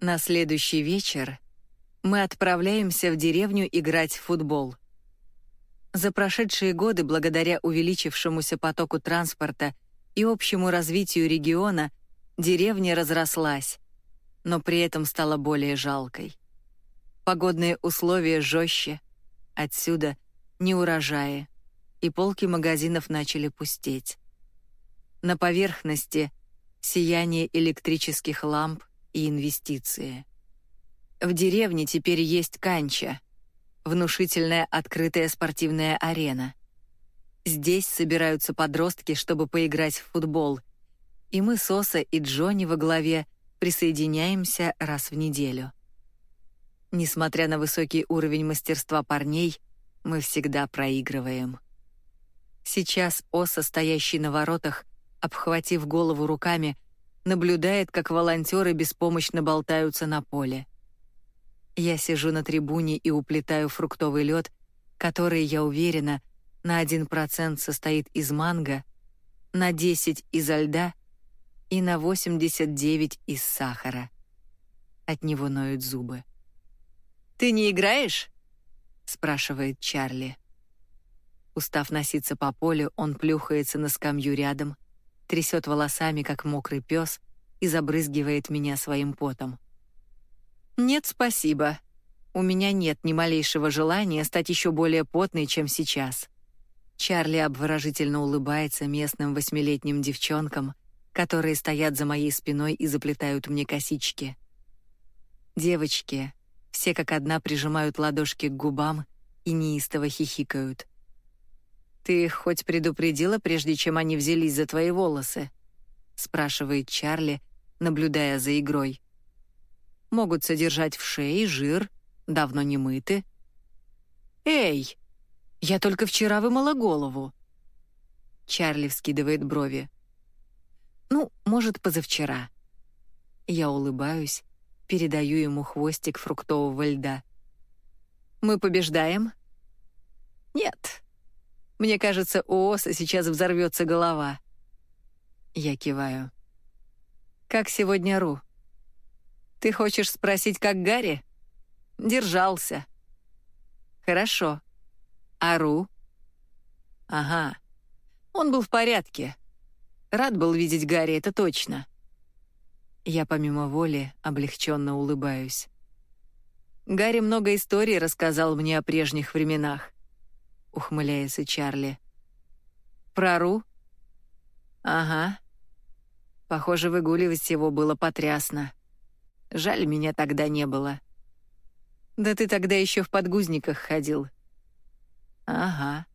На следующий вечер мы отправляемся в деревню играть в футбол. За прошедшие годы, благодаря увеличившемуся потоку транспорта и общему развитию региона, деревня разрослась, но при этом стала более жалкой. Погодные условия жестче, отсюда неурожаи, и полки магазинов начали пустеть. На поверхности сияние электрических ламп и инвестиции. В деревне теперь есть канча, внушительная открытая спортивная арена. Здесь собираются подростки, чтобы поиграть в футбол, и мы с Оса и Джонни во главе присоединяемся раз в неделю. Несмотря на высокий уровень мастерства парней, мы всегда проигрываем. Сейчас Оса, стоящий на воротах, обхватив голову руками, наблюдает, как волонтеры беспомощно болтаются на поле. Я сижу на трибуне и уплетаю фруктовый лед, который, я уверена, на 1% состоит из манго, на 10 изо льда и на 89 из сахара. От него ноют зубы. «Ты не играешь?» — спрашивает Чарли. Устав носиться по полю, он плюхается на скамью рядом, трясет волосами, как мокрый пес, и забрызгивает меня своим потом. «Нет, спасибо. У меня нет ни малейшего желания стать еще более потной, чем сейчас». Чарли обворожительно улыбается местным восьмилетним девчонкам, которые стоят за моей спиной и заплетают мне косички. Девочки, все как одна прижимают ладошки к губам и неистово хихикают. «Ты их хоть предупредила, прежде чем они взялись за твои волосы?» — спрашивает Чарли, наблюдая за игрой. «Могут содержать в шее жир, давно не мыты». «Эй, я только вчера вымыла голову». Чарли вскидывает брови. «Ну, может, позавчера». Я улыбаюсь, передаю ему хвостик фруктового льда. «Мы побеждаем?» «Нет», мне кажется, у Оса сейчас взорвется голова. Я киваю. Как сегодня Ру? Ты хочешь спросить, как Гарри? Держался. Хорошо. А Ру? Ага. Он был в порядке. Рад был видеть Гарри, это точно. Я помимо воли облегченно улыбаюсь. Гарри много историй рассказал мне о прежних временах ухмыляется Чарли. Прору? Ага. Похоже, выгуливать его было потрясно. Жаль, меня тогда не было. Да ты тогда еще в подгузниках ходил. Ага.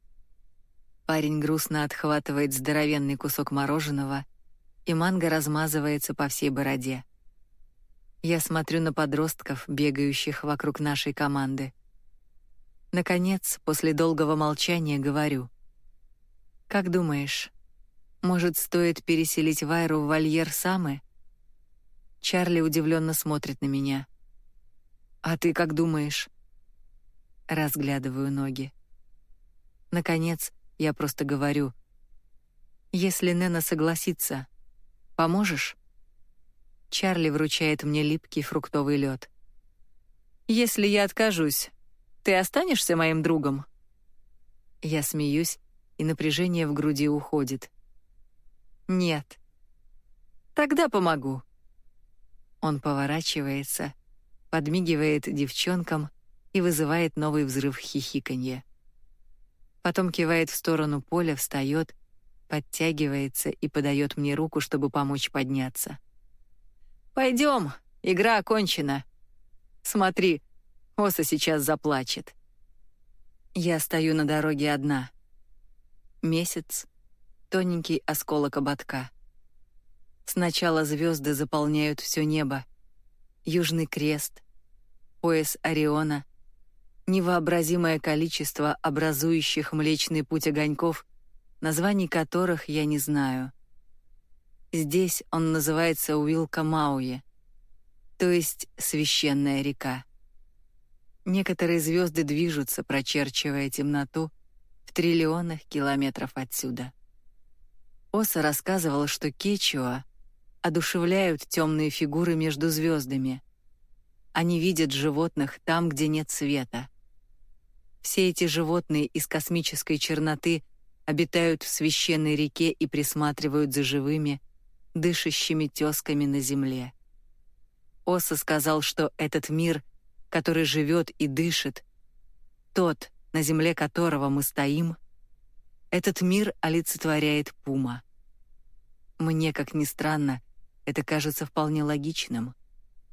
Парень грустно отхватывает здоровенный кусок мороженого, и манго размазывается по всей бороде. Я смотрю на подростков, бегающих вокруг нашей команды. Наконец, после долгого молчания говорю. «Как думаешь, может, стоит переселить Вайру в вольер Самы?» Чарли удивленно смотрит на меня. «А ты как думаешь?» Разглядываю ноги. Наконец, я просто говорю. «Если Нена согласится, поможешь?» Чарли вручает мне липкий фруктовый лед. «Если я откажусь, ты останешься моим другом?» Я смеюсь, и напряжение в груди уходит. «Нет». «Тогда помогу». Он поворачивается, подмигивает девчонкам и вызывает новый взрыв хихиканья. Потом кивает в сторону поля, встает, подтягивается и подает мне руку, чтобы помочь подняться. «Пойдем, игра окончена. Смотри, Оса сейчас заплачет. Я стою на дороге одна. Месяц, тоненький осколок ободка. Сначала звезды заполняют все небо. Южный крест, пояс Ориона, невообразимое количество образующих Млечный Путь огоньков, названий которых я не знаю. Здесь он называется Уилкамауе, то есть священная река. Некоторые звезды движутся, прочерчивая темноту в триллионах километров отсюда. Оса рассказывал, что кечуа одушевляют темные фигуры между звездами, они видят животных там, где нет света. Все эти животные из космической черноты обитают в священной реке и присматривают за живыми, дышащими тёсками на земле. Оса сказал, что этот мир, который живет и дышит, тот, на земле которого мы стоим, этот мир олицетворяет пума. Мне, как ни странно, это кажется вполне логичным,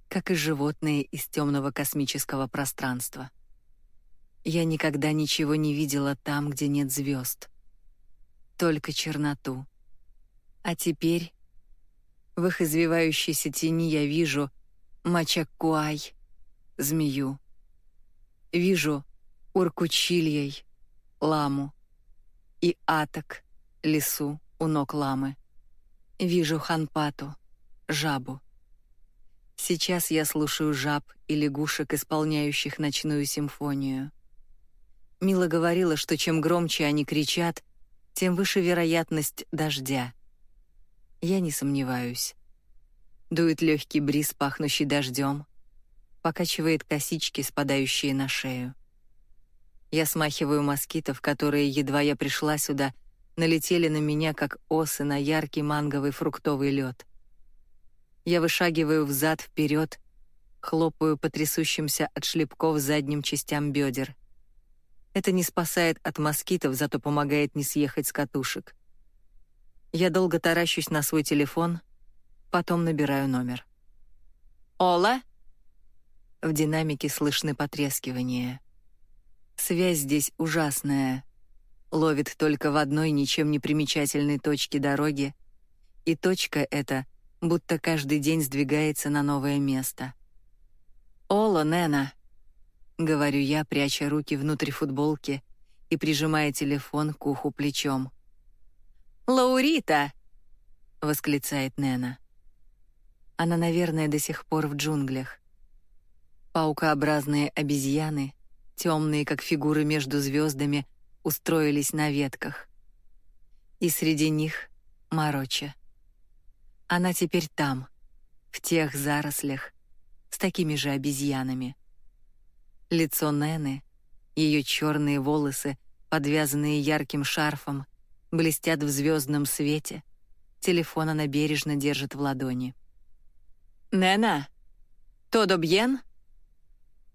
как и животные из темного космического пространства. Я никогда ничего не видела там, где нет звезд. Только черноту. А теперь в их извивающейся тени я вижу Мачаккуай, змею. Вижу Уркучильей, ламу. И Атак, лису у ног ламы. Вижу Ханпату, жабу. Сейчас я слушаю жаб и лягушек, исполняющих ночную симфонию. Мила говорила, что чем громче они кричат, тем выше вероятность дождя. Я не сомневаюсь. Дует легкий бриз, пахнущий дождем, покачивает косички, спадающие на шею. Я смахиваю москитов, которые, едва я пришла сюда, налетели на меня, как осы на яркий манговый фруктовый лед. Я вышагиваю взад вперед, хлопаю по трясущимся от шлепков задним частям бедер. Это не спасает от москитов, зато помогает не съехать с катушек. Я долго таращусь на свой телефон, Потом набираю номер. «Ола?» В динамике слышны потрескивания. Связь здесь ужасная. Ловит только в одной ничем не примечательной точке дороги, и точка эта будто каждый день сдвигается на новое место. «Ола, Нена!» — говорю я, пряча руки внутрь футболки и прижимая телефон к уху плечом. «Лаурита!» — восклицает Нена. Она, наверное, до сих пор в джунглях. Паукообразные обезьяны, темные, как фигуры между звездами, устроились на ветках. И среди них Мароча. Она теперь там, в тех зарослях, с такими же обезьянами. Лицо Нены, ее черные волосы, подвязанные ярким шарфом, блестят в звездном свете. Телефон она бережно держит в ладони. «Нена, todo bien?»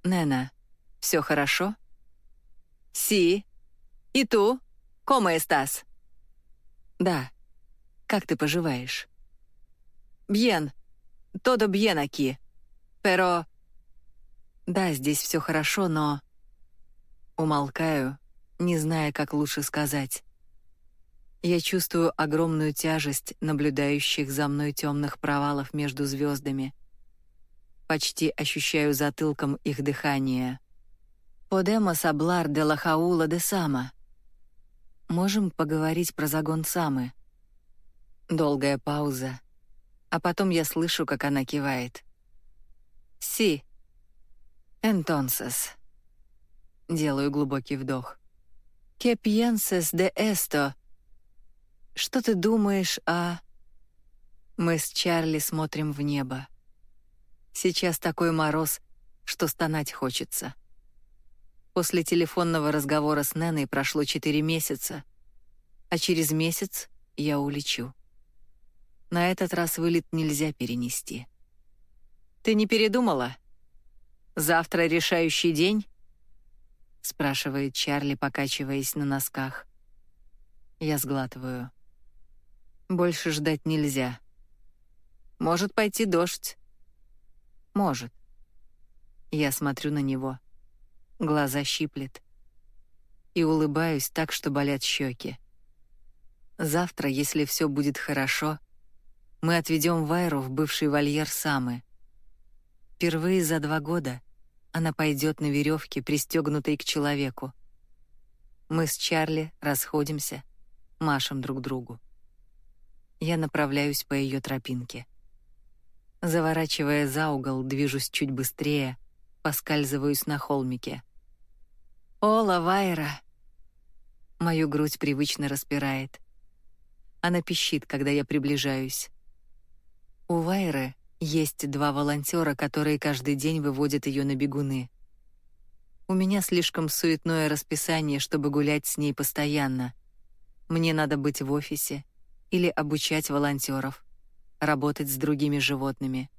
«Нена, все хорошо?» «Си. И ту? Como estás?» «Да. Как ты поживаешь?» «Bien. Todo bien aquí. Pero...» «Да, здесь все хорошо, но...» Умолкаю, не зная, как лучше сказать. Я чувствую огромную тяжесть наблюдающих за мной темных провалов между звездами. Почти ощущаю затылком их дыхание. «Подемос аблар де лахаула де сама». Можем поговорить про загон Самы. Долгая пауза, а потом я слышу, как она кивает. «Си. Entonces». Делаю глубокий вдох. «Que pienses de esto?» Что ты думаешь о...» Мы с Чарли смотрим в небо. Сейчас такой мороз, что стонать хочется. После телефонного разговора с Неной прошло четыре месяца, а через месяц я улечу. На этот раз вылет нельзя перенести. «Ты не передумала? Завтра решающий день?» — спрашивает Чарли, покачиваясь на носках. Я сглатываю. Больше ждать нельзя. Может пойти дождь. Может. Я смотрю на него. Глаза щиплет. И улыбаюсь так, что болят щеки. Завтра, если все будет хорошо, мы отведем Вайру в бывший вольер Самы. Впервые за два года она пойдет на веревке, пристегнутой к человеку. Мы с Чарли расходимся, машем друг другу. Я направляюсь по ее тропинке. Заворачивая за угол, движусь чуть быстрее, поскальзываюсь на холмике. «О, Лавайра!» Мою грудь привычно распирает. Она пищит, когда я приближаюсь. У Вайры Есть два волонтера, которые каждый день выводят ее на бегуны. У меня слишком суетное расписание, чтобы гулять с ней постоянно. Мне надо быть в офисе или обучать волонтеров, работать с другими животными.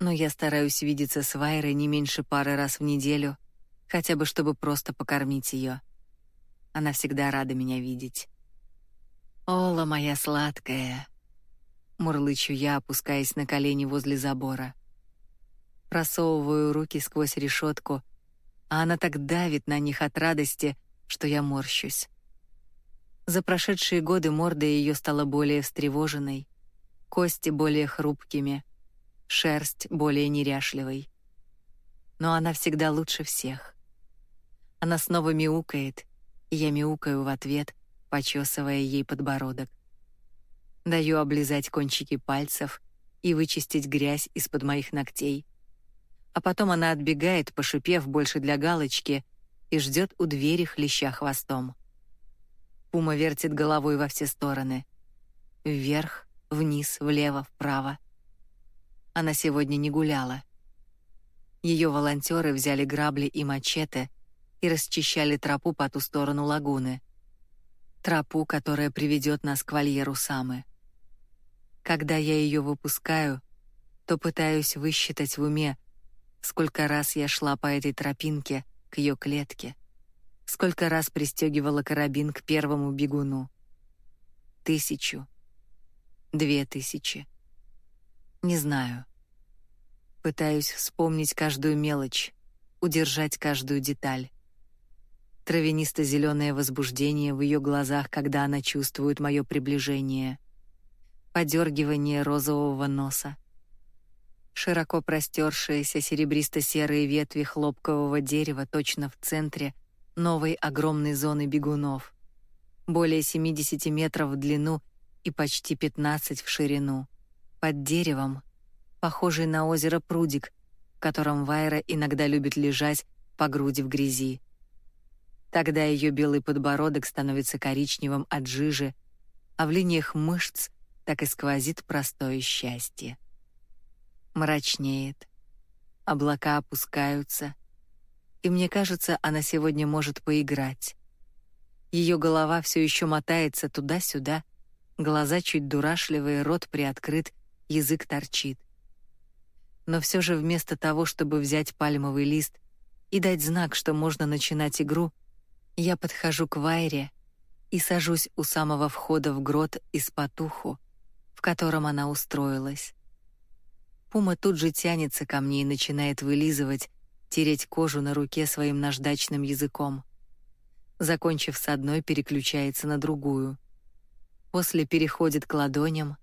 Но я стараюсь видеться с Вайрой не меньше пары раз в неделю, хотя бы чтобы просто покормить ее. Она всегда рада меня видеть. «Ола моя сладкая!» Мурлычу я, опускаясь на колени возле забора. Просовываю руки сквозь решетку, а она так давит на них от радости, что я морщусь. За прошедшие годы морда ее стала более встревоженной, кости более хрупкими, шерсть более неряшливой. Но она всегда лучше всех. Она снова мяукает, и я мяукаю в ответ, почесывая ей подбородок. Даю облизать кончики пальцев и вычистить грязь из-под моих ногтей. А потом она отбегает, пошипев больше для галочки, и ждет у двери, хлеща хвостом. Пума вертит головой во все стороны. Вверх, вниз, влево, вправо. Она сегодня не гуляла. Ее волонтеры взяли грабли и мачете и расчищали тропу по ту сторону лагуны. Тропу, которая приведет нас к вольеру Самы. Когда я ее выпускаю, то пытаюсь высчитать в уме, сколько раз я шла по этой тропинке к ее клетке, сколько раз пристегивала карабин к первому бегуну. Тысячу. Две тысячи. Не знаю. Пытаюсь вспомнить каждую мелочь, удержать каждую деталь. Травянисто-зеленое возбуждение в ее глазах, когда она чувствует мое приближение. Подергивание розового носа. Широко простершиеся серебристо-серые ветви хлопкового дерева точно в центре новой огромной зоны бегунов. Более 70 метров в длину и почти 15 в ширину. Под деревом похожий на озеро прудик, в котором Вайра иногда любит лежать по груди в грязи. Тогда ее белый подбородок становится коричневым от жижи, а в линиях мышц так и сквозит простое счастье. Мрачнеет. Облака опускаются, и мне кажется, она сегодня может поиграть. Ее голова все еще мотается туда-сюда, глаза чуть дурашливые, рот приоткрыт, язык торчит но все же вместо того, чтобы взять пальмовый лист и дать знак, что можно начинать игру, я подхожу к Вайре и сажусь у самого входа в грот из потуху, в котором она устроилась. Пума тут же тянется ко мне и начинает вылизывать, тереть кожу на руке своим наждачным языком. Закончив с одной, переключается на другую. После переходит к ладоням,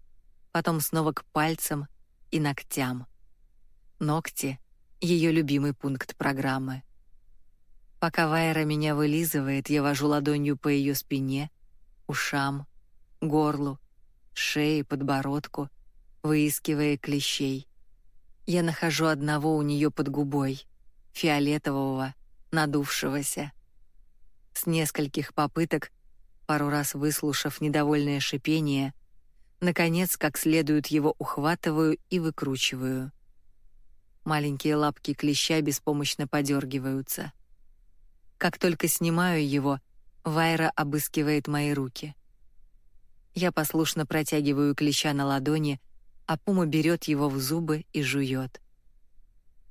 потом снова к пальцам и ногтям. Ногти — ее любимый пункт программы. Пока Вайра меня вылизывает, я вожу ладонью по ее спине, ушам, горлу, шее, подбородку, выискивая клещей. Я нахожу одного у нее под губой, фиолетового, надувшегося. С нескольких попыток, пару раз выслушав недовольное шипение, наконец, как следует его ухватываю и выкручиваю. Маленькие лапки клеща беспомощно подергиваются. Как только снимаю его, Вайра обыскивает мои руки. Я послушно протягиваю клеща на ладони, а Пума берет его в зубы и жует.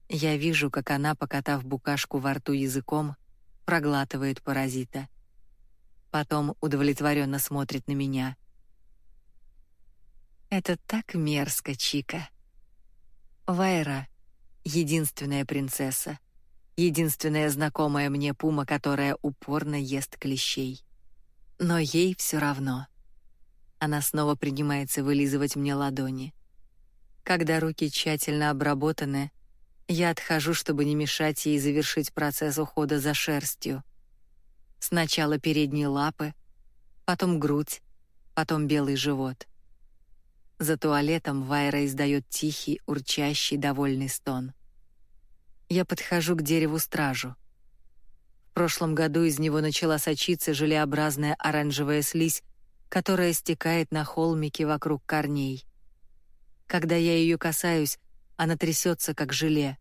Я вижу, как она, покатав букашку во рту языком, проглатывает паразита. Потом удовлетворенно смотрит на меня. Это так мерзко, Чика. Вайра, единственная принцесса, единственная знакомая мне пума, которая упорно ест клещей. Но ей все равно. Она снова принимается вылизывать мне ладони. Когда руки тщательно обработаны, я отхожу, чтобы не мешать ей завершить процесс ухода за шерстью. Сначала передние лапы, потом грудь, потом белый живот. За туалетом Вайра издает тихий, урчащий, довольный стон. Я подхожу к дереву-стражу. В прошлом году из него начала сочиться желеобразная оранжевая слизь, которая стекает на холмики вокруг корней. Когда я ее касаюсь, она трясется, как желе.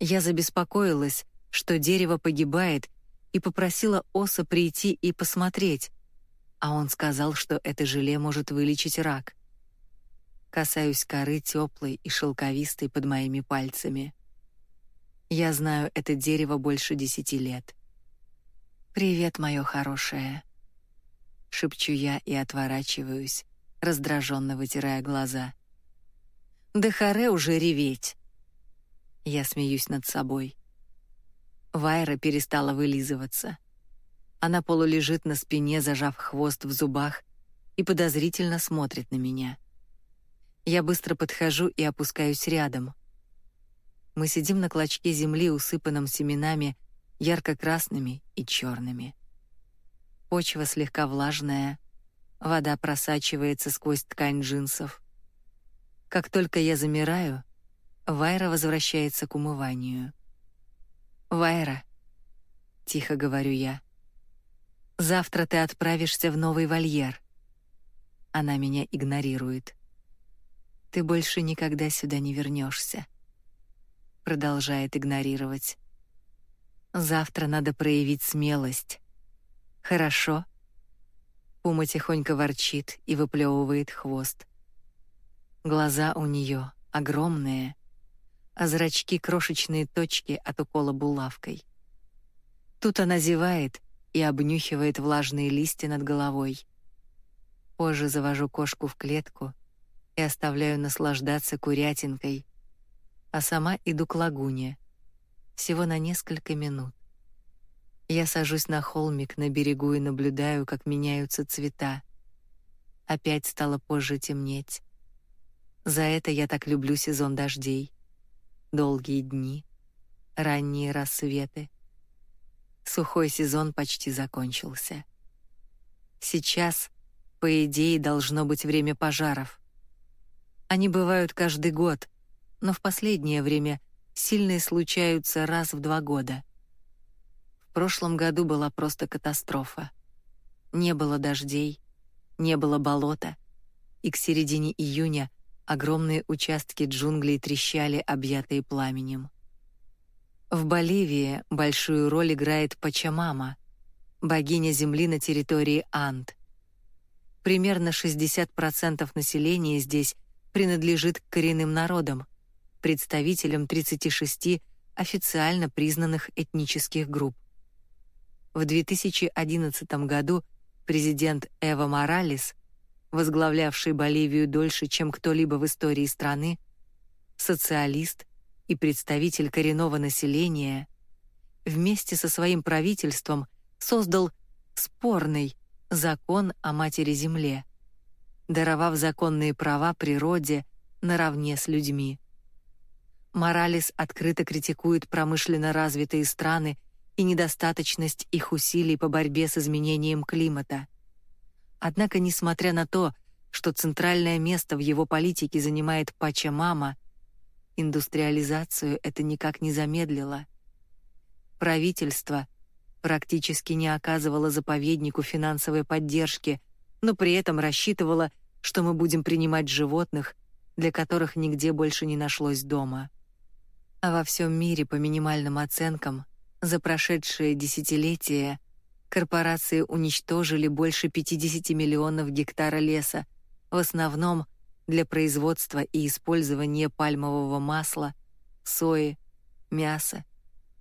Я забеспокоилась, что дерево погибает, и попросила Оса прийти и посмотреть, а он сказал, что это желе может вылечить рак. Касаюсь коры теплой и шелковистой под моими пальцами. Я знаю это дерево больше десяти лет. «Привет, мое хорошее», — шепчу я и отворачиваюсь, раздраженно вытирая глаза. «Да харе уже реветь!» Я смеюсь над собой. Вайра перестала вылизываться. Она полулежит на спине, зажав хвост в зубах, и подозрительно смотрит на меня. Я быстро подхожу и опускаюсь рядом. Мы сидим на клочке земли, усыпанном семенами, ярко-красными и черными. Почва слегка влажная, вода просачивается сквозь ткань джинсов. Как только я замираю, Вайра возвращается к умыванию. «Вайра», — тихо говорю я, — «завтра ты отправишься в новый вольер». Она меня игнорирует. «Ты больше никогда сюда не вернешься», — продолжает игнорировать. «Завтра надо проявить смелость. Хорошо?» Пума тихонько ворчит и выплевывает хвост. Глаза у нее огромные, а зрачки — крошечные точки от укола булавкой. Тут она зевает и обнюхивает влажные листья над головой. Позже завожу кошку в клетку и оставляю наслаждаться курятинкой, а сама иду к лагуне. Всего на несколько минут. Я сажусь на холмик на берегу и наблюдаю, как меняются цвета. Опять стало позже темнеть. За это я так люблю сезон дождей долгие дни, ранние рассветы. Сухой сезон почти закончился. Сейчас, по идее, должно быть время пожаров. Они бывают каждый год, но в последнее время сильные случаются раз в два года. В прошлом году была просто катастрофа. Не было дождей, не было болота, и к середине июня Огромные участки джунглей трещали, объятые пламенем. В Боливии большую роль играет Пачамама, богиня земли на территории Анд. Примерно 60% населения здесь принадлежит к коренным народам, представителям 36 официально признанных этнических групп. В 2011 году президент Эва Моралес возглавлявший Боливию дольше, чем кто-либо в истории страны, социалист и представитель коренного населения, вместе со своим правительством создал спорный закон о матери-земле, даровав законные права природе наравне с людьми. Моралес открыто критикует промышленно развитые страны и недостаточность их усилий по борьбе с изменением климата. Однако, несмотря на то, что центральное место в его политике занимает Пача-мама, индустриализацию это никак не замедлило. Правительство практически не оказывало заповеднику финансовой поддержки, но при этом рассчитывало, что мы будем принимать животных, для которых нигде больше не нашлось дома. А во всем мире, по минимальным оценкам, за прошедшие десятилетия корпорации уничтожили больше 50 миллионов гектара леса, в основном для производства и использования пальмового масла, сои, мяса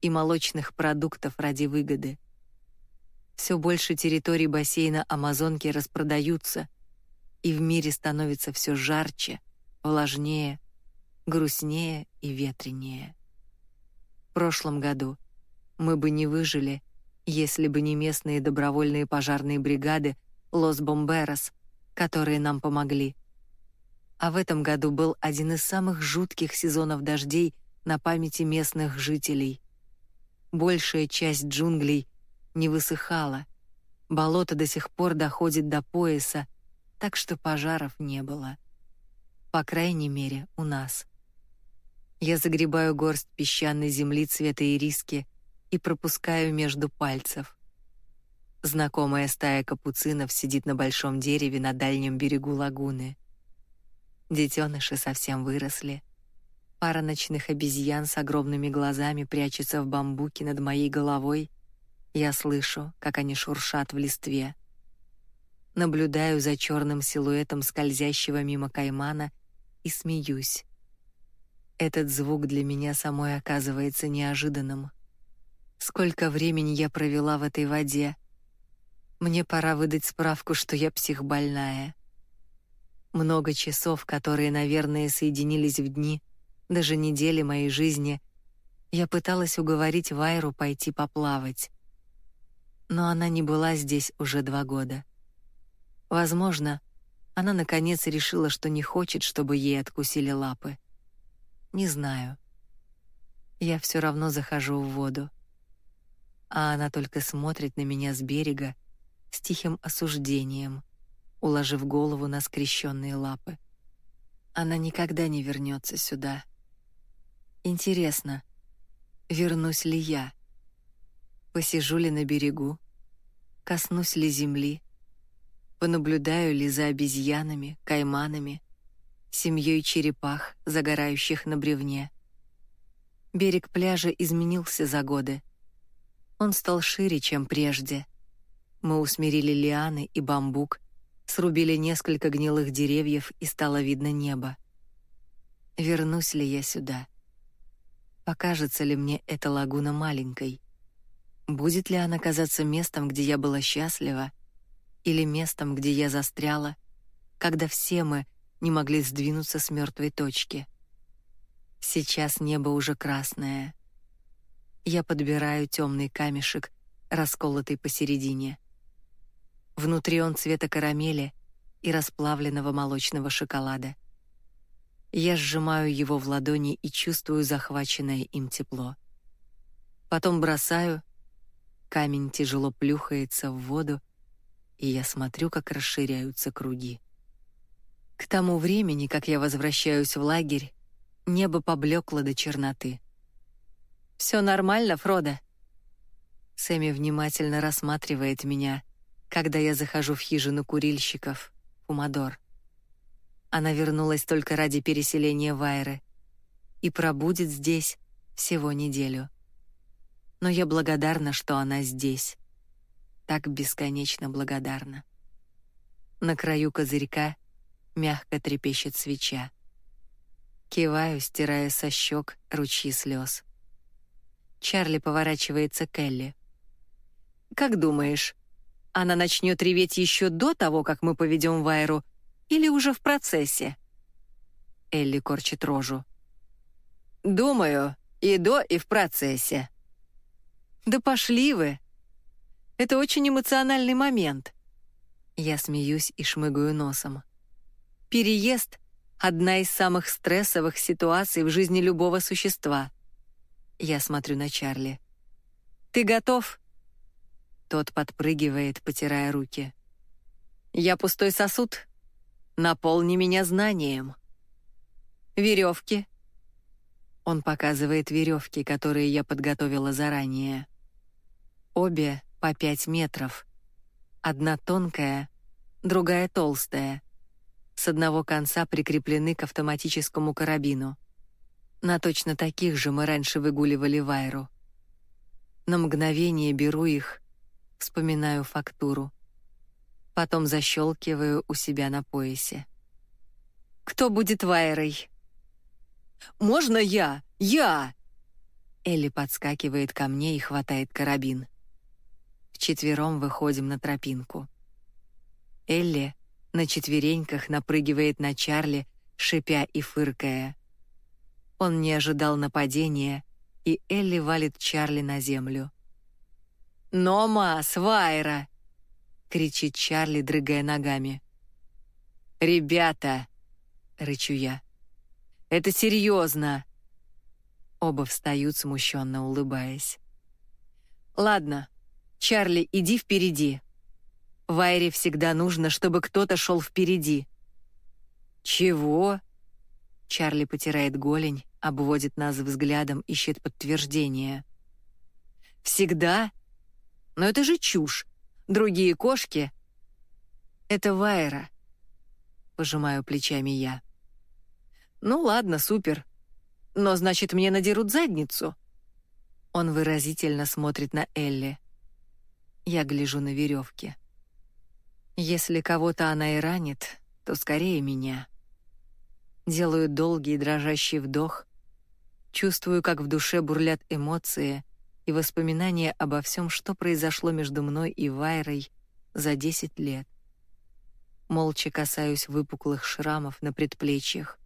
и молочных продуктов ради выгоды. Все больше территорий бассейна Амазонки распродаются, и в мире становится все жарче, влажнее, грустнее и ветренее. В прошлом году мы бы не выжили, если бы не местные добровольные пожарные бригады Лос Бомберос, которые нам помогли. А в этом году был один из самых жутких сезонов дождей на памяти местных жителей. Большая часть джунглей не высыхала. Болото до сих пор доходит до пояса, так что пожаров не было. По крайней мере, у нас. Я загребаю горсть песчаной земли цвета ириски и пропускаю между пальцев. Знакомая стая капуцинов сидит на большом дереве на дальнем берегу лагуны. Детеныши совсем выросли. Пара ночных обезьян с огромными глазами прячется в бамбуке над моей головой. Я слышу, как они шуршат в листве. Наблюдаю за черным силуэтом скользящего мимо каймана и смеюсь. Этот звук для меня самой оказывается неожиданным. Сколько времени я провела в этой воде. Мне пора выдать справку, что я психбольная. Много часов, которые, наверное, соединились в дни, даже недели моей жизни, я пыталась уговорить Вайру пойти поплавать. Но она не была здесь уже два года. Возможно, она наконец решила, что не хочет, чтобы ей откусили лапы. Не знаю. Я все равно захожу в воду. А она только смотрит на меня с берега с тихим осуждением, уложив голову на скрещенные лапы. Она никогда не вернется сюда. Интересно, вернусь ли я? Посижу ли на берегу? Коснусь ли земли? Понаблюдаю ли за обезьянами, кайманами, семьей черепах, загорающих на бревне. Берег пляжа изменился за годы. Он стал шире, чем прежде. Мы усмирили лианы и бамбук, срубили несколько гнилых деревьев и стало видно небо. Вернусь ли я сюда? Покажется ли мне эта лагуна маленькой? Будет ли она казаться местом, где я была счастлива, или местом, где я застряла, когда все мы не могли сдвинуться с мертвой точки. Сейчас небо уже красное. Я подбираю темный камешек, расколотый посередине. Внутри он цвета карамели и расплавленного молочного шоколада. Я сжимаю его в ладони и чувствую захваченное им тепло. Потом бросаю, камень тяжело плюхается в воду, и я смотрю, как расширяются круги. К тому времени, как я возвращаюсь в лагерь, небо поблекло до черноты. Все нормально, Фродо. Сэмми внимательно рассматривает меня, когда я захожу в хижину курильщиков, Помодор. Она вернулась только ради переселения Вайры и пробудет здесь всего неделю. Но я благодарна, что она здесь. Так бесконечно благодарна. На краю козырька мягко трепещет свеча. Киваю, стирая со щек ручьи слез. Чарли поворачивается к Элли. «Как думаешь, она начнет реветь еще до того, как мы поведем Вайру, или уже в процессе?» Элли корчит рожу. «Думаю, и до, и в процессе». «Да пошли вы! Это очень эмоциональный момент». Я смеюсь и шмыгаю носом. Переезд — одна из самых стрессовых ситуаций в жизни любого существа. Я смотрю на Чарли. «Ты готов?» Тот подпрыгивает, потирая руки. «Я пустой сосуд. Наполни меня знанием». «Веревки». Он показывает веревки, которые я подготовила заранее. Обе по пять метров. Одна тонкая, другая толстая с одного конца прикреплены к автоматическому карабину. На точно таких же мы раньше выгуливали Вайру. На мгновение беру их, вспоминаю фактуру. Потом защелкиваю у себя на поясе. «Кто будет Вайрой?» «Можно я? Я!» Элли подскакивает ко мне и хватает карабин. Вчетвером выходим на тропинку. Элли на четвереньках напрыгивает на Чарли, шипя и фыркая. Он не ожидал нападения, и Элли валит Чарли на землю. «Нома, свайра!» — кричит Чарли, дрыгая ногами. «Ребята!» — рычу я. «Это серьезно!» Оба встают, смущенно улыбаясь. «Ладно, Чарли, иди впереди. Вайре всегда нужно, чтобы кто-то шел впереди. Чего? Чарли потирает голень, обводит нас взглядом, ищет подтверждение. Всегда? Но это же чушь. Другие кошки. Это Вайра. Пожимаю плечами я. Ну ладно, супер. Но значит, мне надерут задницу. Он выразительно смотрит на Элли. Я гляжу на веревки. Если кого-то она и ранит, то скорее меня. Делаю долгий дрожащий вдох, чувствую, как в душе бурлят эмоции и воспоминания обо всем, что произошло между мной и Вайрой за 10 лет. Молча касаюсь выпуклых шрамов на предплечьях.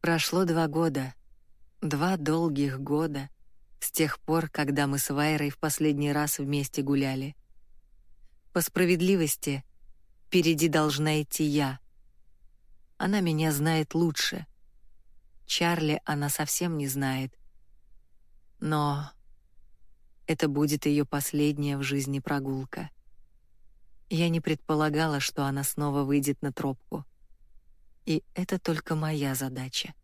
Прошло два года, два долгих года с тех пор, когда мы с Вайрой в последний раз вместе гуляли. По справедливости, впереди должна идти я. Она меня знает лучше. Чарли она совсем не знает. Но это будет ее последняя в жизни прогулка. Я не предполагала, что она снова выйдет на тропку. И это только моя задача.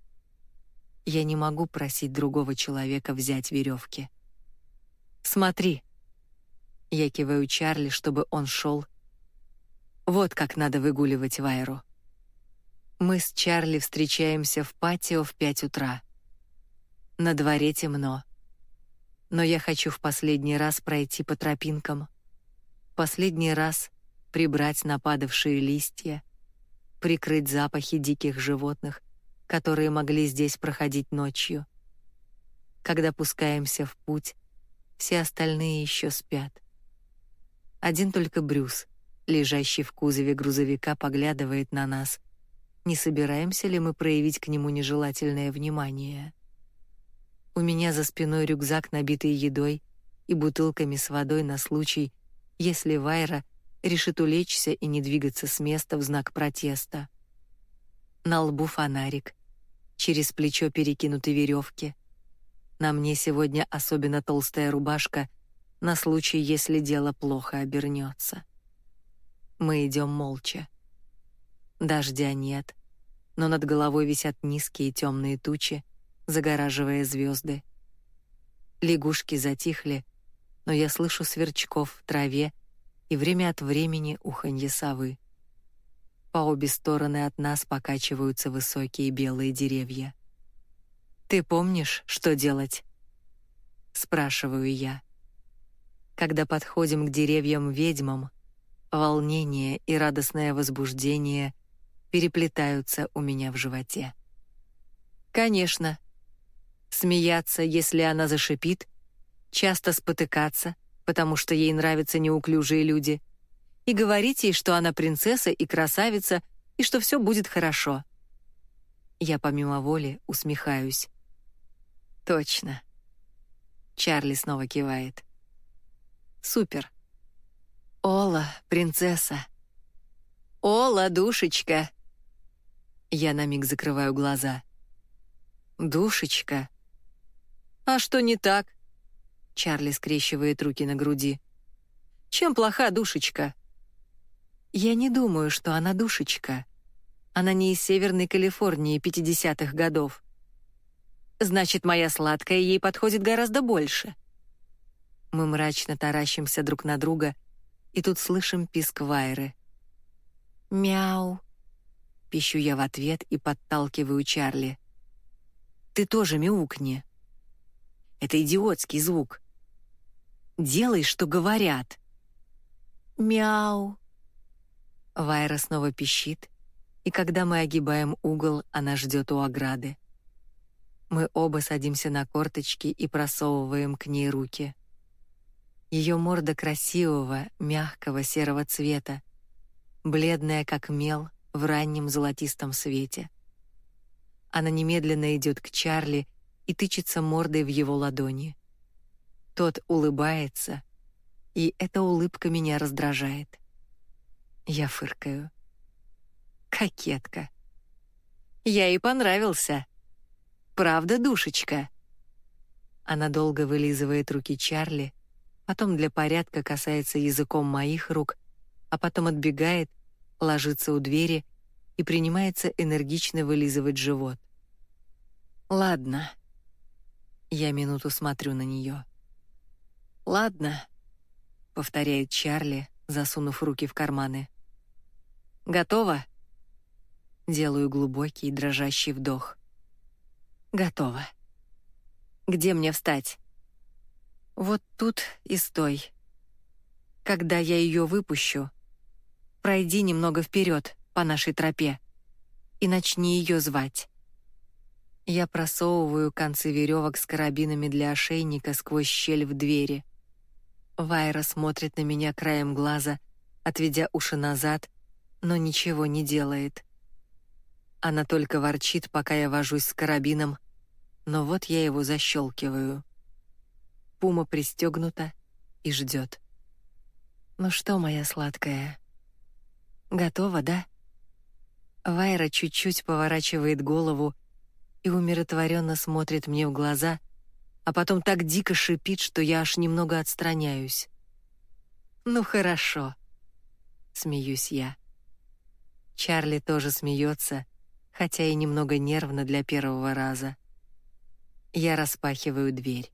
Я не могу просить другого человека взять веревки. Смотри. Я киваю Чарли, чтобы он шел. Вот как надо выгуливать Вайру. Мы с Чарли встречаемся в патио в пять утра. На дворе темно. Но я хочу в последний раз пройти по тропинкам. Последний раз прибрать нападавшие листья, прикрыть запахи диких животных, которые могли здесь проходить ночью. Когда пускаемся в путь, все остальные еще спят. Один только Брюс, лежащий в кузове грузовика, поглядывает на нас. Не собираемся ли мы проявить к нему нежелательное внимание? У меня за спиной рюкзак, набитый едой и бутылками с водой на случай, если Вайра решит улечься и не двигаться с места в знак протеста. На лбу фонарик, через плечо перекинуты веревки. На мне сегодня особенно толстая рубашка на случай, если дело плохо обернется. Мы идем молча. Дождя нет, но над головой висят низкие темные тучи, загораживая звезды. Лягушки затихли, но я слышу сверчков в траве и время от времени уханье совы. По обе стороны от нас покачиваются высокие белые деревья. Ты помнишь, что делать? спрашиваю я. Когда подходим к деревьям-ведьмам, волнение и радостное возбуждение переплетаются у меня в животе. Конечно. Смеяться, если она зашипит, часто спотыкаться, потому что ей нравятся неуклюжие люди, и говорить ей, что она принцесса и красавица, и что все будет хорошо. Я помимо воли усмехаюсь. Точно. Чарли снова кивает. Супер. Ола, принцесса. Ола, душечка. Я на миг закрываю глаза. Душечка. А что не так? Чарли скрещивает руки на груди. Чем плоха душечка? Я не думаю, что она душечка. Она не из Северной Калифорнии 50-х годов. Значит, моя сладкая ей подходит гораздо больше. Мы мрачно таращимся друг на друга, и тут слышим писк Вайры. «Мяу!» — пищу я в ответ и подталкиваю Чарли. «Ты тоже мяукни!» Это идиотский звук. Делай, что говорят. Мяу. Вайра снова пищит, и когда мы огибаем угол, она ждет у ограды. Мы оба садимся на корточки и просовываем к ней руки. Ее морда красивого, мягкого серого цвета, бледная как мел в раннем золотистом свете. Она немедленно идет к Чарли и тычется мордой в его ладони. Тот улыбается, и эта улыбка меня раздражает. Я фыркаю. Кокетка. Я ей понравился. Правда, душечка? Она долго вылизывает руки Чарли, потом для порядка касается языком моих рук, а потом отбегает, ложится у двери и принимается энергично вылизывать живот. Ладно. Я минуту смотрю на нее. «Ладно», — повторяет Чарли, засунув руки в карманы. «Готово?» Делаю глубокий дрожащий вдох. Готово. Где мне встать? Вот тут и стой. Когда я ее выпущу, пройди немного вперед по нашей тропе и начни ее звать. Я просовываю концы веревок с карабинами для ошейника сквозь щель в двери. Вайра смотрит на меня краем глаза, отведя уши назад, но ничего не делает. Она только ворчит, пока я вожусь с карабином, но вот я его защелкиваю. Пума пристегнута и ждет. «Ну что, моя сладкая, готова, да?» Вайра чуть-чуть поворачивает голову и умиротворенно смотрит мне в глаза, а потом так дико шипит, что я аж немного отстраняюсь. «Ну хорошо», — смеюсь я. Чарли тоже смеется, хотя и немного нервно для первого раза. Я распахиваю дверь.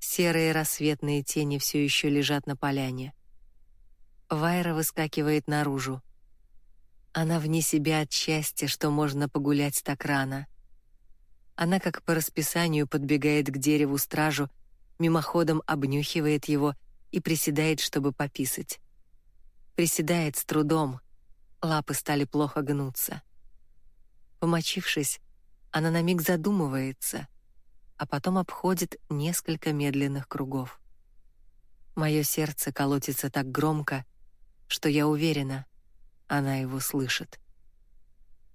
Серые рассветные тени все еще лежат на поляне. Вайра выскакивает наружу. Она вне себя от счастья, что можно погулять так рано. Она как по расписанию подбегает к дереву стражу, мимоходом обнюхивает его и приседает, чтобы пописать. Приседает с трудом. Лапы стали плохо гнуться. Помочившись, она на миг задумывается, а потом обходит несколько медленных кругов. Мое сердце колотится так громко, что я уверена, она его слышит.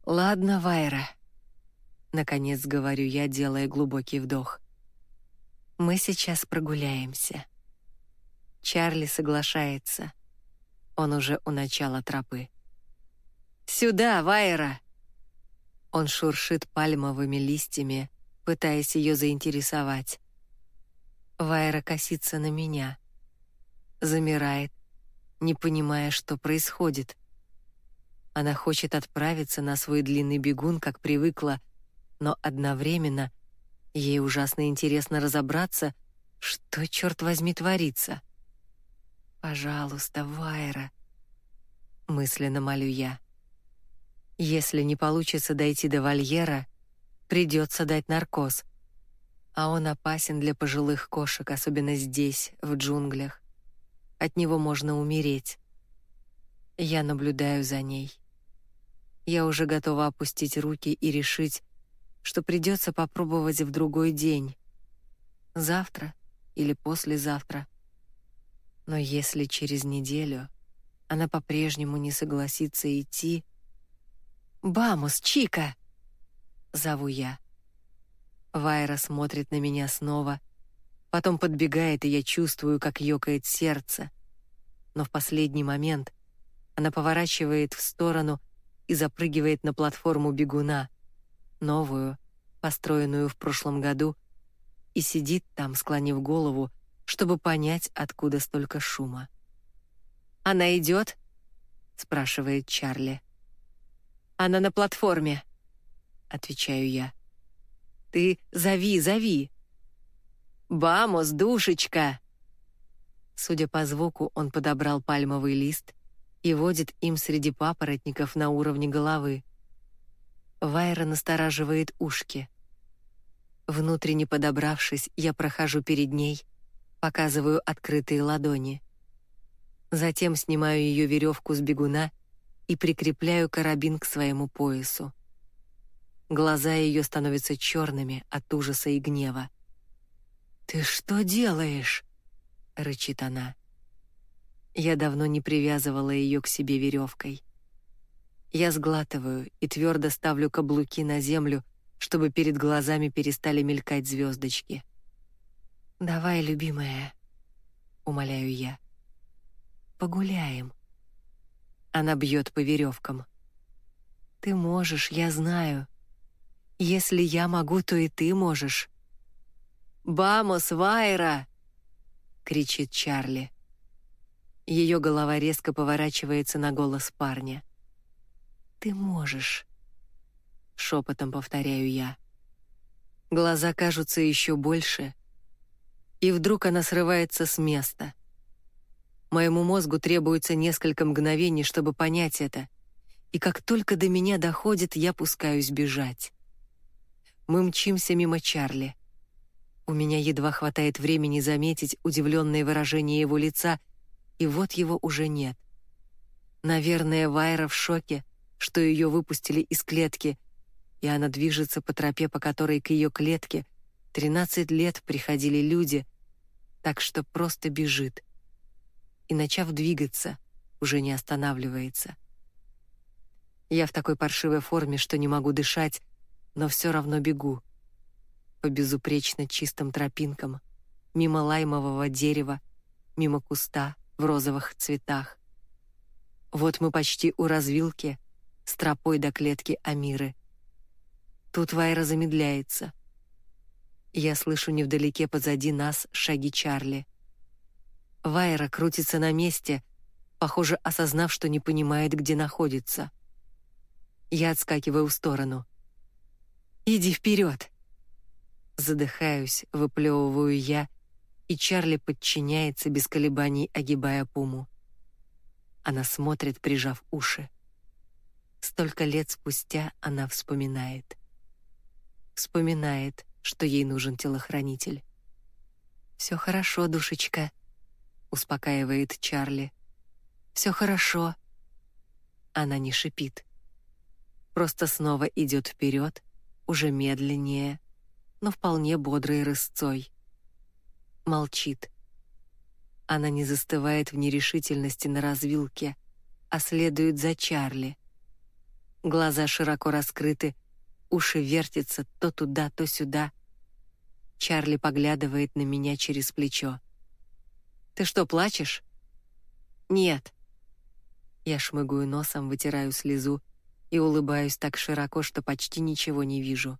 «Ладно, Вайра», — наконец говорю я, делая глубокий вдох. «Мы сейчас прогуляемся». Чарли соглашается. Он уже у начала тропы. «Сюда, Вайра!» Он шуршит пальмовыми листьями, пытаясь ее заинтересовать. Вайра косится на меня. Замирает, не понимая, что происходит. Она хочет отправиться на свой длинный бегун, как привыкла, но одновременно ей ужасно интересно разобраться, что, черт возьми, творится. «Пожалуйста, Вайра», — мысленно молю я. Если не получится дойти до вольера, придется дать наркоз. А он опасен для пожилых кошек, особенно здесь, в джунглях. От него можно умереть. Я наблюдаю за ней. Я уже готова опустить руки и решить, что придется попробовать в другой день. Завтра или послезавтра. Но если через неделю она по-прежнему не согласится идти, «Бамус, Чика!» — зову я. Вайра смотрит на меня снова, потом подбегает, и я чувствую, как ёкает сердце. Но в последний момент она поворачивает в сторону и запрыгивает на платформу бегуна, новую, построенную в прошлом году, и сидит там, склонив голову, чтобы понять, откуда столько шума. «Она идет?» — спрашивает Чарли. Она на платформе, отвечаю я. Ты зови, зови. Бамос, душечка. Судя по звуку, он подобрал пальмовый лист и водит им среди папоротников на уровне головы. Вайра настораживает ушки. Внутренне подобравшись, я прохожу перед ней, показываю открытые ладони. Затем снимаю ее веревку с бегуна и прикрепляю карабин к своему поясу. Глаза ее становятся черными от ужаса и гнева. «Ты что делаешь?» — рычит она. Я давно не привязывала ее к себе веревкой. Я сглатываю и твердо ставлю каблуки на землю, чтобы перед глазами перестали мелькать звездочки. «Давай, любимая», — умоляю я. «Погуляем». Она бьет по веревкам. Ты можешь, я знаю. Если я могу, то и ты можешь. «Бамос, Вайра!» — кричит Чарли. Ее голова резко поворачивается на голос парня. «Ты можешь», — шепотом повторяю я. Глаза кажутся еще больше, и вдруг она срывается с места — Моему мозгу требуется несколько мгновений, чтобы понять это, и как только до меня доходит, я пускаюсь бежать. Мы мчимся мимо Чарли. У меня едва хватает времени заметить удивленное выражение его лица, и вот его уже нет. Наверное, Вайра в шоке, что ее выпустили из клетки, и она движется по тропе, по которой к ее клетке 13 лет приходили люди, так что просто бежит. И, начав двигаться, уже не останавливается. Я в такой паршивой форме, что не могу дышать, но все равно бегу. По безупречно чистым тропинкам, мимо лаймового дерева, мимо куста в розовых цветах. Вот мы почти у развилки с тропой до клетки Амиры. Тут Вайра замедляется. Я слышу невдалеке позади нас шаги Чарли. Вайра крутится на месте, похоже, осознав, что не понимает, где находится. Я отскакиваю в сторону. «Иди вперед!» Задыхаюсь, выплевываю я, и Чарли подчиняется без колебаний, огибая Пуму. Она смотрит, прижав уши. Столько лет спустя она вспоминает. Вспоминает, что ей нужен телохранитель. «Все хорошо, душечка», — успокаивает Чарли. «Все хорошо». Она не шипит просто снова идет вперед, уже медленнее, но вполне бодрой рысцой. Молчит. Она не застывает в нерешительности на развилке, а следует за Чарли. Глаза широко раскрыты, уши вертятся то туда, то сюда. Чарли поглядывает на меня через плечо. «Ты что, плачешь?» «Нет». Я шмыгаю носом, вытираю слезу и улыбаюсь так широко, что почти ничего не вижу.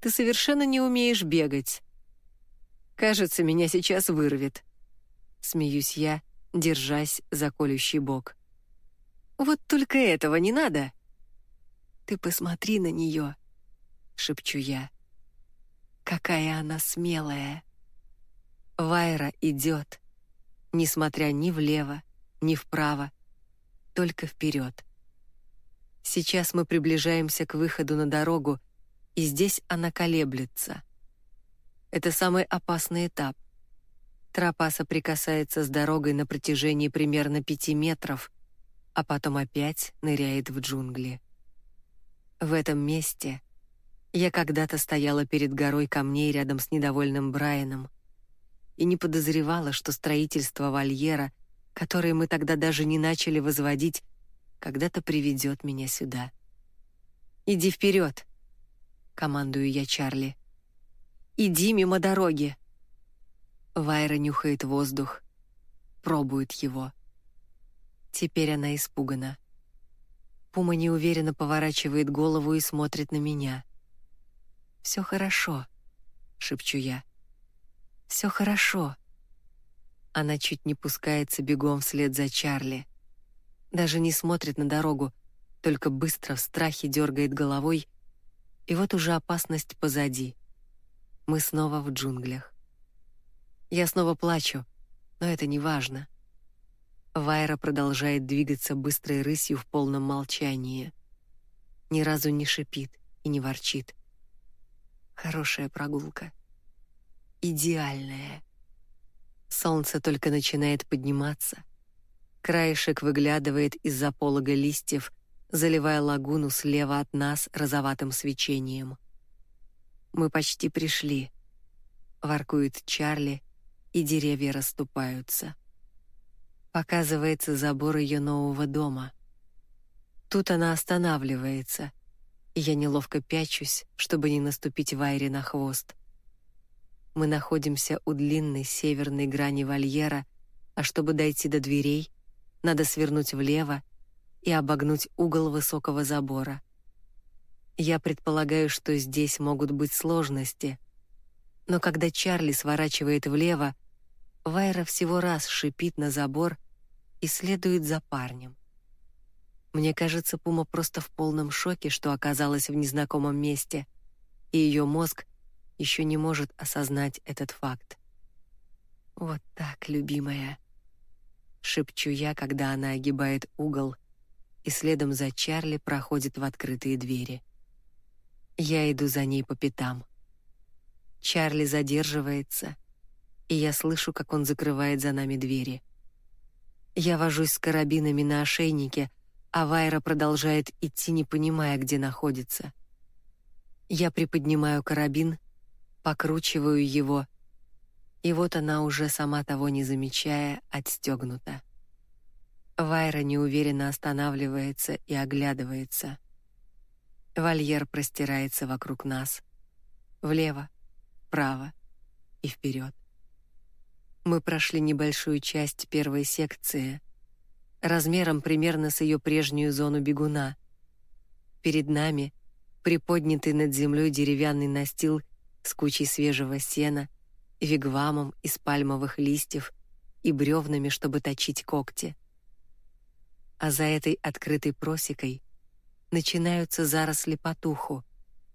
Ты совершенно не умеешь бегать. Кажется, меня сейчас вырвет. Смеюсь я, держась за колющий бок. Вот только этого не надо. Ты посмотри на нее, шепчу я. Какая она смелая. Вайра идет, несмотря ни влево, ни вправо, только вперед. Сейчас мы приближаемся к выходу на дорогу, и здесь она колеблется. Это самый опасный этап. Тропа соприкасается с дорогой на протяжении примерно пяти метров, а потом опять ныряет в джунгли. В этом месте я когда-то стояла перед горой камней рядом с недовольным Брайаном и не подозревала, что строительство вольера, которое мы тогда даже не начали возводить, когда-то приведет меня сюда. «Иди вперед!» — командую я Чарли. «Иди мимо дороги!» Вайра нюхает воздух, пробует его. Теперь она испугана. Пума неуверенно поворачивает голову и смотрит на меня. «Все хорошо», — шепчу я. «Все хорошо». Она чуть не пускается бегом вслед за Чарли даже не смотрит на дорогу, только быстро в страхе дергает головой, и вот уже опасность позади. Мы снова в джунглях. Я снова плачу, но это не важно. Вайра продолжает двигаться быстрой рысью в полном молчании. Ни разу не шипит и не ворчит. Хорошая прогулка. Идеальная. Солнце только начинает подниматься — Краешек выглядывает из-за полога листьев, заливая лагуну слева от нас розоватым свечением. Мы почти пришли. Воркует Чарли, и деревья расступаются. Показывается забор ее нового дома. Тут она останавливается, и я неловко пячусь, чтобы не наступить Вайре на хвост. Мы находимся у длинной северной грани вольера, а чтобы дойти до дверей — надо свернуть влево и обогнуть угол высокого забора. Я предполагаю, что здесь могут быть сложности, но когда Чарли сворачивает влево, Вайра всего раз шипит на забор и следует за парнем. Мне кажется, Пума просто в полном шоке, что оказалась в незнакомом месте, и ее мозг еще не может осознать этот факт. Вот так, любимая шепчу я, когда она огибает угол, и следом за Чарли проходит в открытые двери. Я иду за ней по пятам. Чарли задерживается, и я слышу, как он закрывает за нами двери. Я вожусь с карабинами на ошейнике, а Вайра продолжает идти, не понимая, где находится. Я приподнимаю карабин, покручиваю его, и вот она уже сама того не замечая, отстегнута. Вайра неуверенно останавливается и оглядывается. Вольер простирается вокруг нас. Влево, вправо и вперед. Мы прошли небольшую часть первой секции, размером примерно с ее прежнюю зону бегуна. Перед нами приподнятый над землей деревянный настил с кучей свежего сена, вигвамом из пальмовых листьев и бревнами, чтобы точить когти а за этой открытой просекой начинаются заросли потуху,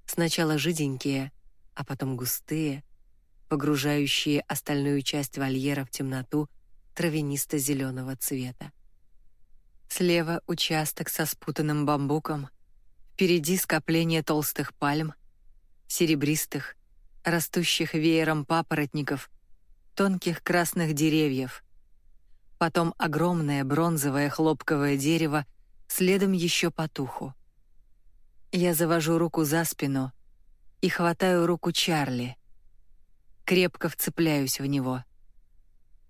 сначала жиденькие, а потом густые, погружающие остальную часть вольера в темноту травянисто-зеленого цвета. Слева участок со спутанным бамбуком, впереди скопление толстых пальм, серебристых, растущих веером папоротников, тонких красных деревьев, потом огромное бронзовое хлопковое дерево, следом еще потуху. Я завожу руку за спину и хватаю руку Чарли. Крепко вцепляюсь в него.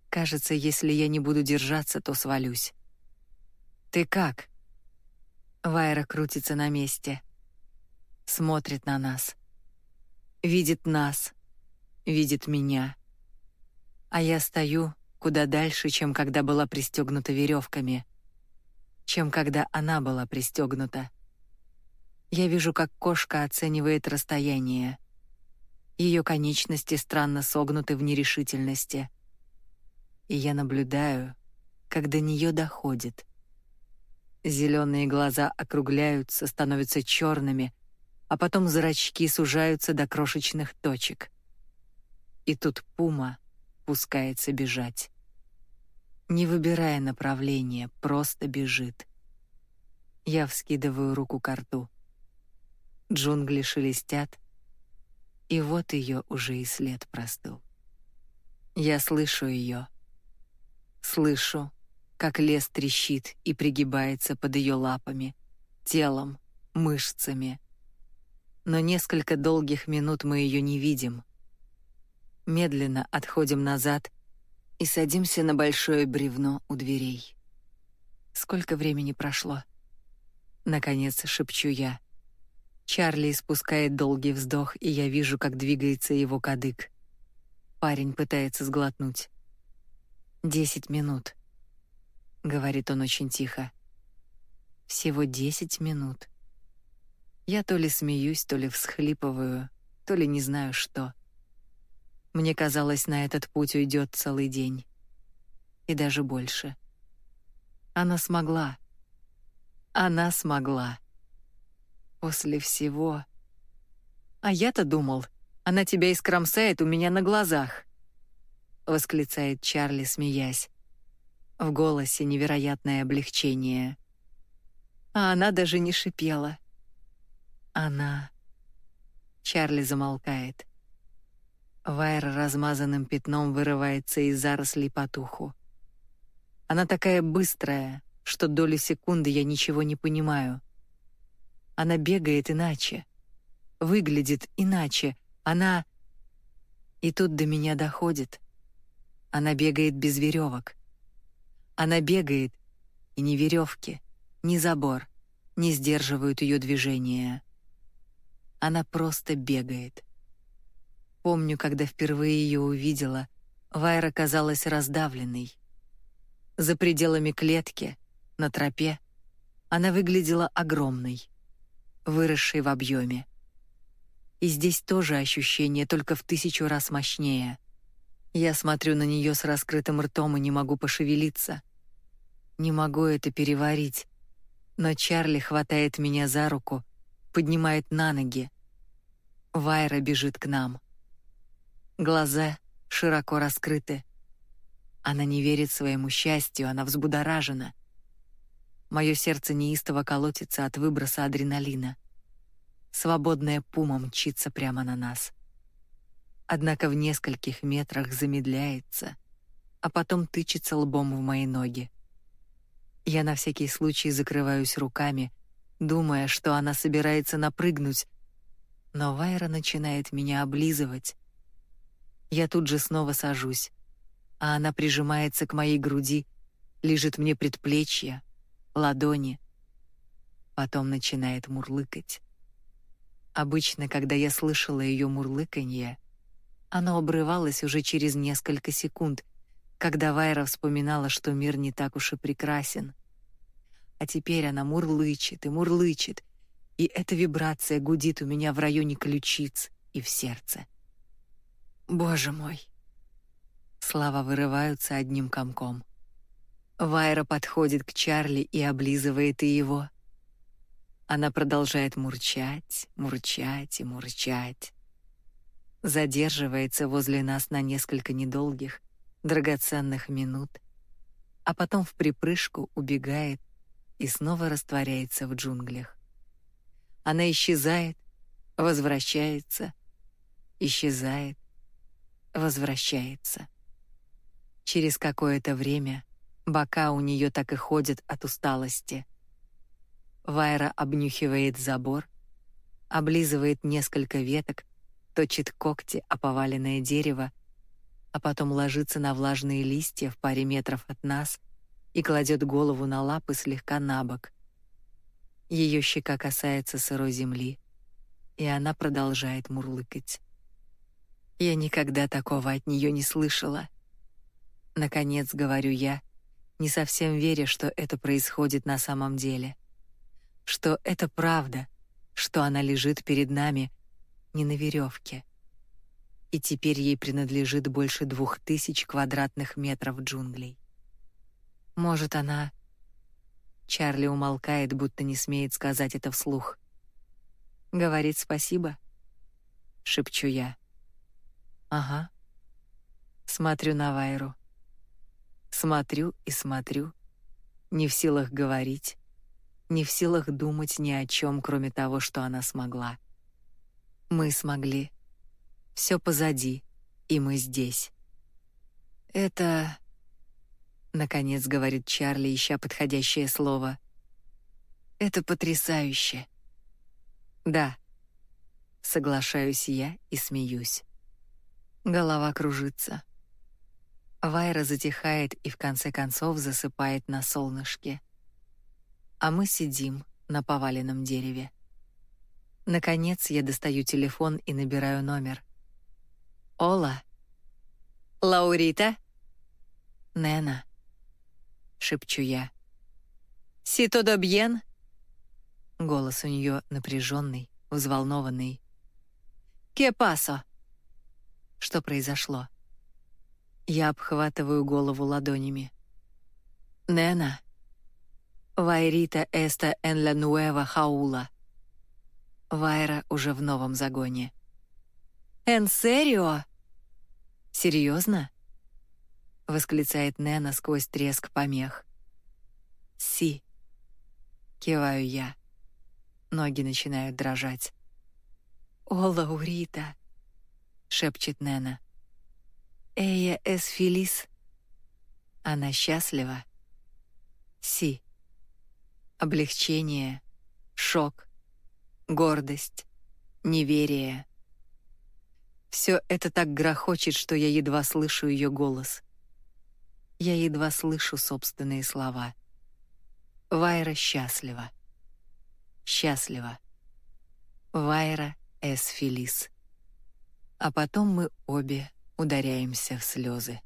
Кажется, если я не буду держаться, то свалюсь. «Ты как?» Вайра крутится на месте. Смотрит на нас. Видит нас. Видит меня. А я стою, куда дальше, чем когда была пристегнута веревками, чем когда она была пристегнута. Я вижу, как кошка оценивает расстояние. Ее конечности странно согнуты в нерешительности. И я наблюдаю, как до нее доходит. Зеленые глаза округляются, становятся черными, а потом зрачки сужаются до крошечных точек. И тут пума пускается бежать. Не выбирая направления, просто бежит. Я вскидываю руку к рту. Джунгли шелестят, и вот ее уже и след простыл. Я слышу ее. Слышу, как лес трещит и пригибается под ее лапами, телом, мышцами. Но несколько долгих минут мы ее не видим. Медленно отходим назад и садимся на большое бревно у дверей. Сколько времени прошло? Наконец шепчу я. Чарли испускает долгий вздох, и я вижу, как двигается его кадык. Парень пытается сглотнуть. «Десять минут», — говорит он очень тихо. «Всего десять минут». Я то ли смеюсь, то ли всхлипываю, то ли не знаю что. Мне казалось, на этот путь уйдет целый день. И даже больше. Она смогла. Она смогла. После всего... А я-то думал, она тебя искромсает у меня на глазах. Восклицает Чарли, смеясь. В голосе невероятное облегчение. А она даже не шипела. Она... Чарли замолкает. Вайр размазанным пятном вырывается из зарослей потуху. Она такая быстрая, что долю секунды я ничего не понимаю. Она бегает иначе, выглядит иначе. Она... И тут до меня доходит. Она бегает без веревок. Она бегает, и ни веревки, ни забор не сдерживают ее движения. Она просто бегает. Помню, когда впервые ее увидела, Вайра казалась раздавленной. За пределами клетки, на тропе, она выглядела огромной, выросшей в объеме. И здесь тоже ощущение только в тысячу раз мощнее. Я смотрю на нее с раскрытым ртом и не могу пошевелиться. Не могу это переварить. Но Чарли хватает меня за руку, поднимает на ноги. Вайра бежит к нам. Глаза широко раскрыты. Она не верит своему счастью, она взбудоражена. Мое сердце неистово колотится от выброса адреналина. Свободная пума мчится прямо на нас. Однако в нескольких метрах замедляется, а потом тычется лбом в мои ноги. Я на всякий случай закрываюсь руками, думая, что она собирается напрыгнуть, но Вайра начинает меня облизывать. Я тут же снова сажусь, а она прижимается к моей груди, лежит мне предплечье, ладони. Потом начинает мурлыкать. Обычно, когда я слышала ее мурлыканье, оно обрывалось уже через несколько секунд, когда Вайра вспоминала, что мир не так уж и прекрасен. А теперь она мурлычет и мурлычет, и эта вибрация гудит у меня в районе ключиц и в сердце. Боже мой. Слова вырываются одним комком. Вайра подходит к Чарли и облизывает и его. Она продолжает мурчать, мурчать и мурчать. Задерживается возле нас на несколько недолгих, драгоценных минут, а потом в припрыжку убегает и снова растворяется в джунглях. Она исчезает, возвращается, исчезает, возвращается. Через какое-то время Бока у нее так и ходят от усталости. Вайра обнюхивает забор, облизывает несколько веток, точит когти о поваленное дерево, а потом ложится на влажные листья в паре метров от нас и кладет голову на лапы слегка набок. Ее щека касается сырой земли, и она продолжает мурлыкать. Я никогда такого от нее не слышала. Наконец говорю я, не совсем веря, что это происходит на самом деле. Что это правда, что она лежит перед нами не на веревке. И теперь ей принадлежит больше двух тысяч квадратных метров джунглей. Может, она... Чарли умолкает, будто не смеет сказать это вслух. Говорит спасибо? Шепчу я. Ага. Смотрю на Вайру. Смотрю и смотрю, не в силах говорить, не в силах думать ни о чем, кроме того, что она смогла. Мы смогли. Все позади, и мы здесь. Это наконец говорит Чарли, ища подходящее слово. Это потрясающе. Да. Соглашаюсь я и смеюсь. Голова кружится. Вайра затихает и в конце концов засыпает на солнышке. А мы сидим на поваленном дереве. Наконец я достаю телефон и набираю номер. Ола. Лаурита? Нена. Шепчу я. «Си todo bien?» Голос у нее напряженный, взволнованный. «Ке пасо?» Что произошло? Я обхватываю голову ладонями. Нена. Вайрита эста en la nueva jaula. Вайра уже в новом загоне. «En serio?» «Серьезно?» — восклицает Нена сквозь треск помех. «Си». Киваю я. Ноги начинают дрожать. «О, Лаурита!» — шепчет Нена. Эя эс фелис. Она счастлива. Си. Облегчение, шок, гордость, неверие. Все это так грохочет, что я едва слышу ее голос. Я едва слышу собственные слова. Вайра счастлива. Счастлива. Вайра эс фелис. А потом мы обе ударяемся в слезы.